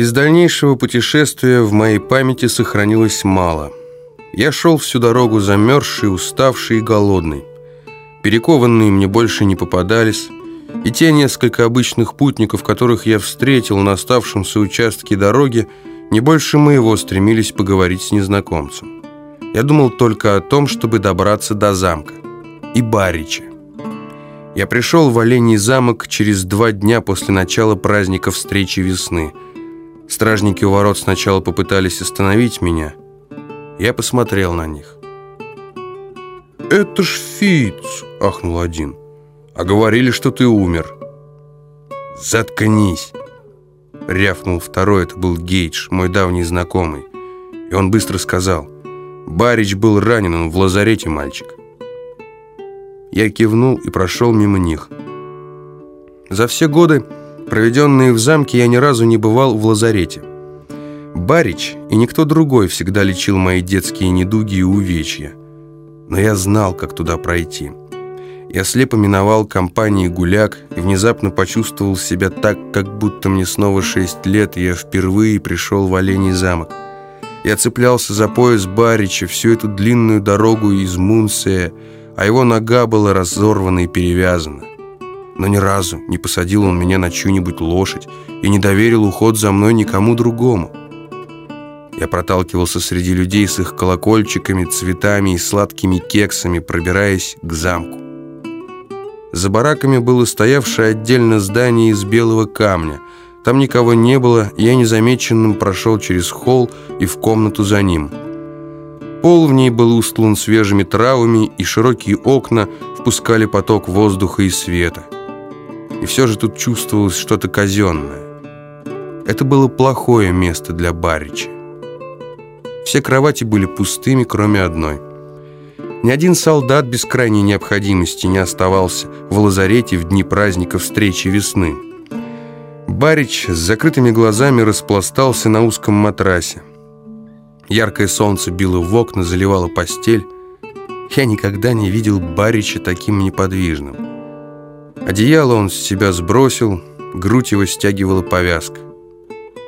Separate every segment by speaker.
Speaker 1: Из дальнейшего путешествия в моей памяти сохранилось мало. Я шел всю дорогу замерзший, уставший и голодный. Перекованные мне больше не попадались, и те несколько обычных путников, которых я встретил на оставшемся участке дороги, не больше моего стремились поговорить с незнакомцем. Я думал только о том, чтобы добраться до замка и Барича. Я пришел в Олений замок через два дня после начала праздника встречи весны. Стражники у ворот сначала попытались остановить меня. Я посмотрел на них. «Это ж Фиц!» — ахнул один. «А говорили, что ты умер». «Заткнись!» — рявкнул второй. Это был Гейдж, мой давний знакомый. И он быстро сказал. «Барич был ранен, он в лазарете, мальчик». Я кивнул и прошел мимо них. За все годы, проведенные в замке, я ни разу не бывал в лазарете. Барич и никто другой всегда лечил мои детские недуги и увечья. Но я знал, как туда пройти. Я слепо миновал компании гуляк и внезапно почувствовал себя так, как будто мне снова шесть лет, и я впервые пришел в Оленей замок. Я цеплялся за пояс Барича всю эту длинную дорогу из Мунсея, а его нога была разорвана и перевязана. Но ни разу не посадил он меня на чью-нибудь лошадь и не доверил уход за мной никому другому. Я проталкивался среди людей с их колокольчиками, цветами и сладкими кексами, пробираясь к замку. За бараками было стоявшее отдельно здание из белого камня. Там никого не было, я незамеченным прошел через холл и в комнату за ним – Пол в ней был устлан свежими травами, и широкие окна впускали поток воздуха и света. И все же тут чувствовалось что-то казенное. Это было плохое место для Барича. Все кровати были пустыми, кроме одной. Ни один солдат без крайней необходимости не оставался в лазарете в дни праздника встречи весны. Барич с закрытыми глазами распластался на узком матрасе. Яркое солнце било в окна, заливало постель. Я никогда не видел Барича таким неподвижным. Одеяло он с себя сбросил, грудь его стягивала повязка.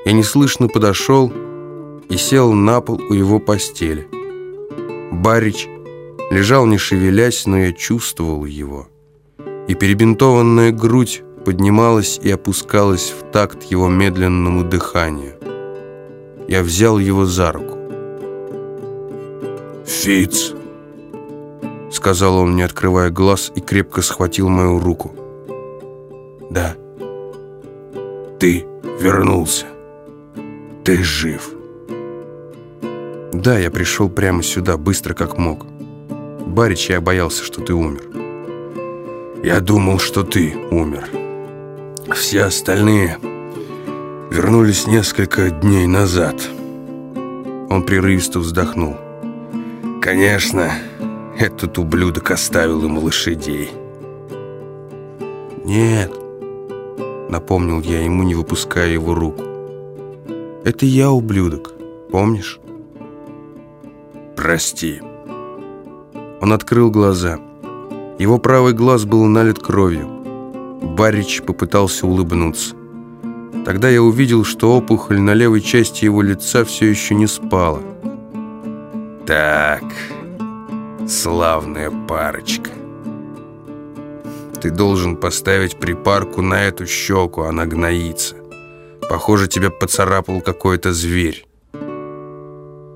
Speaker 1: Я неслышно подошел и сел на пол у его постели. Барич лежал не шевелясь, но я чувствовал его. И перебинтованная грудь поднималась и опускалась в такт его медленному дыханию. Я взял его за руку.
Speaker 2: «Фиц!»
Speaker 1: Сказал он, не открывая глаз, и крепко схватил мою руку.
Speaker 2: «Да, ты вернулся. Ты жив».
Speaker 1: «Да, я пришел прямо сюда, быстро как мог. Барич, я боялся, что ты умер».
Speaker 2: «Я думал, что ты умер. Все остальные вернулись несколько дней назад».
Speaker 1: Он прерывисто вздохнул.
Speaker 2: Конечно, этот ублюдок оставил ему лошадей.
Speaker 1: Нет, напомнил я ему, не выпуская его руку. Это я ублюдок, помнишь?
Speaker 2: Прости.
Speaker 1: Он открыл глаза. Его правый глаз был налит кровью. Барич попытался улыбнуться. Тогда я увидел, что опухоль на левой части его лица все еще не спала.
Speaker 2: Так, славная парочка.
Speaker 1: Ты должен поставить припарку на эту щеку, она гноится. Похоже, тебя поцарапал какой-то зверь.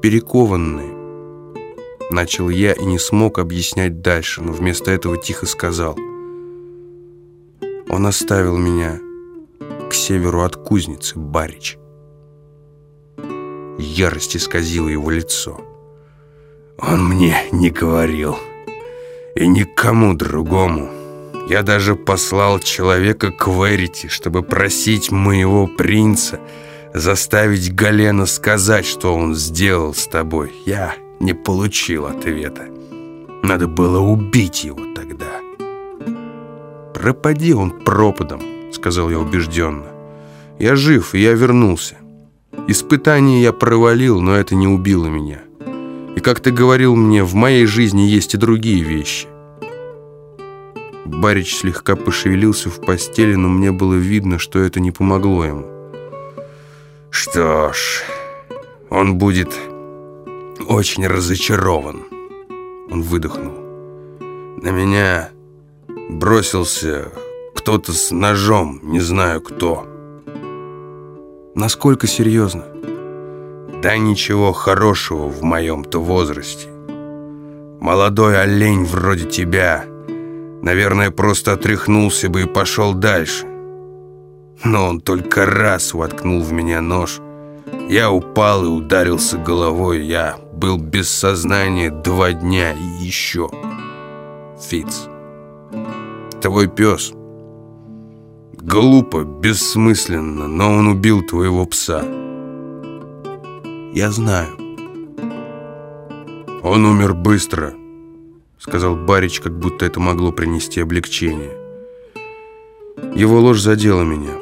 Speaker 1: Перекованный. Начал я и не смог объяснять дальше, но вместо этого тихо сказал. Он оставил меня к северу от кузницы, Барич. Ярость исказила его лицо.
Speaker 2: Он мне не говорил. И никому другому. Я даже послал человека к Верите, чтобы просить моего принца заставить Галена сказать, что он сделал с тобой. Я не получил ответа. Надо было убить его тогда.
Speaker 1: «Пропади он пропадом», — сказал я убежденно. «Я жив, и я вернулся. Испытание я провалил, но это не убило меня. И, как ты говорил мне, в моей жизни есть и другие вещи. Барич слегка пошевелился в постели, но мне было видно, что это не помогло ему.
Speaker 2: Что ж, он будет очень разочарован. Он выдохнул. На меня бросился кто-то с ножом, не знаю кто.
Speaker 1: Насколько серьезно?
Speaker 2: Да ничего хорошего в моем-то возрасте. Молодой олень вроде тебя, наверное, просто отряхнулся бы и пошел дальше. Но он только раз воткнул в меня нож. Я упал и ударился головой. Я был без сознания два дня и еще. Фиц, твой пес. Глупо, бессмысленно, но он убил твоего пса.
Speaker 1: Я знаю.
Speaker 2: Он умер быстро, сказал Барич, как будто это могло принести облегчение. Его ложь задела меня.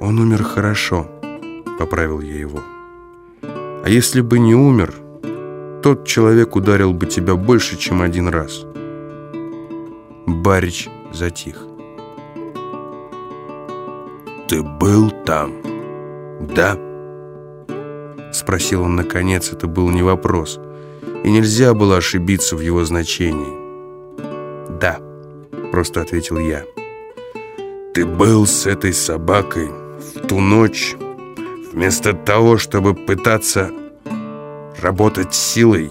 Speaker 1: Он умер хорошо, поправил я его. А если бы не умер, тот человек ударил бы тебя больше, чем один раз. Барич затих.
Speaker 2: «Ты был там, да?»
Speaker 1: Спросил он наконец, это был не вопрос. И нельзя было ошибиться в его значении. «Да», — просто ответил я.
Speaker 2: «Ты был с этой собакой в ту ночь, вместо того, чтобы пытаться работать силой?»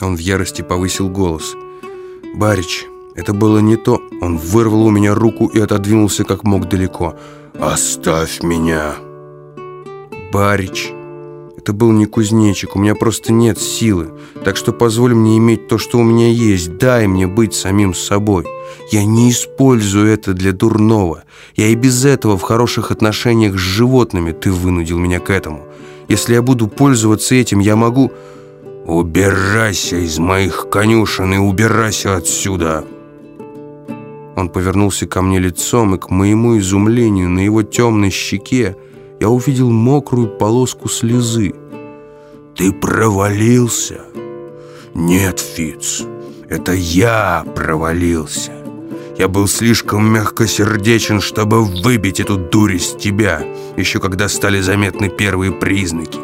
Speaker 1: Он в ярости повысил голос. «Барич, это было не то. Он вырвал у меня руку и отодвинулся как мог далеко.
Speaker 2: «Оставь меня!»
Speaker 1: «Барич, это был не кузнечик, у меня просто нет силы. Так что позволь мне иметь то, что у меня есть. Дай мне быть самим собой. Я не использую это для дурного. Я и без этого в хороших отношениях с животными. Ты вынудил меня к этому. Если я буду пользоваться этим, я могу...»
Speaker 2: «Убирайся из моих конюшен и убирайся отсюда!»
Speaker 1: Он повернулся ко мне лицом, и к моему изумлению на его темной щеке я увидел мокрую полоску слезы.
Speaker 2: «Ты провалился?» «Нет, Фиц, это я провалился. Я был слишком мягкосердечен, чтобы выбить эту дурь из тебя, еще когда стали заметны первые признаки.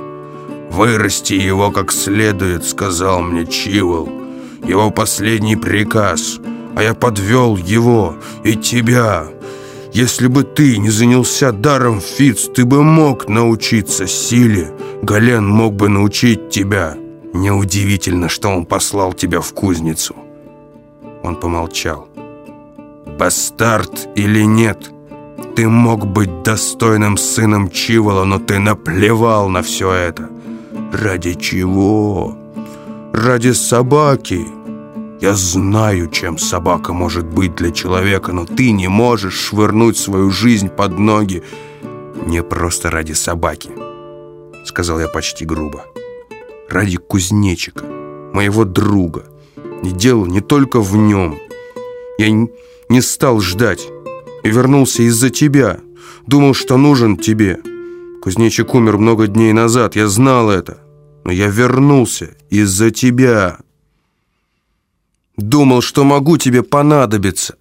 Speaker 2: Вырасти его как следует», — сказал мне Чивол. «Его последний приказ — а я подвел его и тебя. Если бы ты не занялся даром, Фиц, ты бы мог научиться силе. Гален мог бы научить тебя. Неудивительно, что он послал тебя в кузницу». Он помолчал. «Бастард или нет, ты мог быть достойным сыном Чивола, но ты наплевал на все это. Ради чего? Ради собаки». Я знаю, чем собака может быть для человека, но ты не можешь швырнуть свою жизнь под ноги не просто ради собаки, сказал я почти грубо. Ради кузнечика, моего друга. И дело не только в нем. Я не стал ждать и вернулся из-за тебя. Думал, что нужен тебе. Кузнечик умер много дней назад, я знал это. Но я вернулся из-за тебя. Думал, что могу тебе понадобиться.